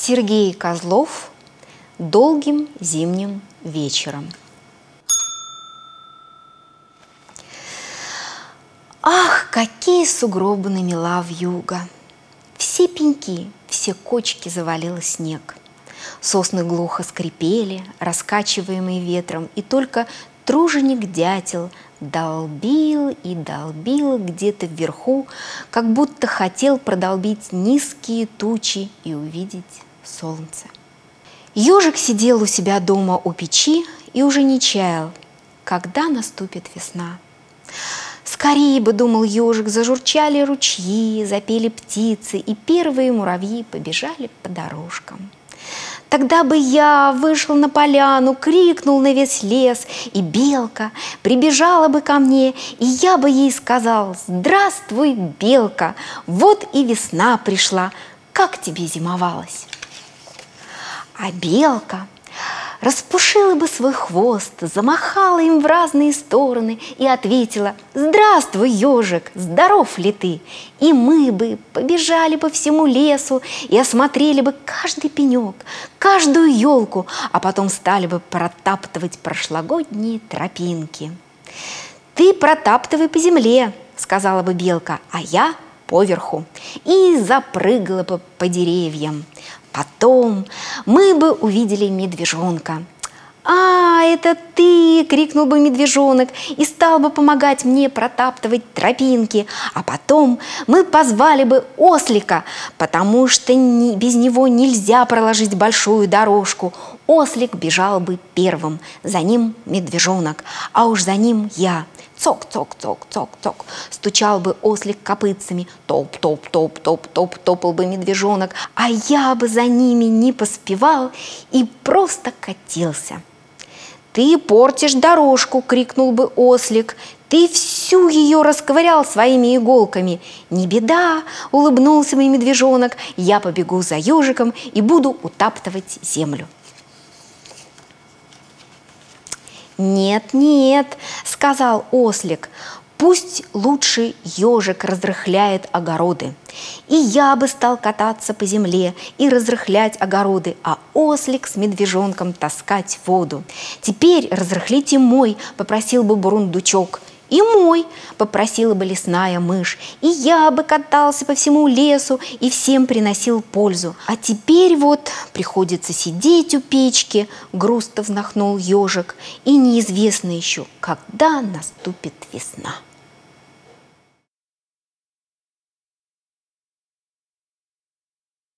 Сергей Козлов долгим зимним вечером. Ах, какие сугробы намела в юго! Все пеньки, все кочки завалило снег. Сосны глухо скрипели, раскачиваемые ветром, и только труженик-дятел долбил и долбил где-то вверху, как будто хотел продолбить низкие тучи и увидеть солнце. Ежик сидел у себя дома у печи и уже не чаял, когда наступит весна. Скорее бы, думал ежик, зажурчали ручьи, запели птицы, и первые муравьи побежали по дорожкам. Тогда бы я вышел на поляну, крикнул на весь лес, и белка прибежала бы ко мне, и я бы ей сказал, «Здравствуй, белка, вот и весна пришла, как тебе зимовалось?» А белка распушила бы свой хвост, замахала им в разные стороны и ответила «Здравствуй, ежик, здоров ли ты?» И мы бы побежали по всему лесу и осмотрели бы каждый пенек, каждую елку, а потом стали бы протаптывать прошлогодние тропинки. «Ты протаптывай по земле», — сказала бы белка, «а я поверху» и запрыгала бы по деревьям. Потом мы бы увидели медвежонка. «А, это ты!» – крикнул бы медвежонок и стал бы помогать мне протаптывать тропинки. А потом мы позвали бы ослика, потому что не, без него нельзя проложить большую дорожку. Ослик бежал бы первым, за ним медвежонок, а уж за ним я – Цок-цок-цок-цок-цок. Стучал бы ослик копытцами. Топ-топ-топ-топ-топ топал бы медвежонок, а я бы за ними не поспевал и просто катился. «Ты портишь дорожку!» — крикнул бы ослик. «Ты всю ее расковырял своими иголками!» «Не беда!» — улыбнулся бы медвежонок. «Я побегу за ежиком и буду утаптывать землю!» «Нет, нет», — сказал ослик, Пусть лучше ежик разрыхляет огороды. И я бы стал кататься по земле и разрыхлять огороды, а ослик с медвежонком таскать воду. Теперь разрыхлите мой, попросил бы бурундучок. И мой, попросила бы лесная мышь, и я бы катался по всему лесу и всем приносил пользу. А теперь вот приходится сидеть у печки, грустно вздохнул ежик, и неизвестно еще, когда наступит весна.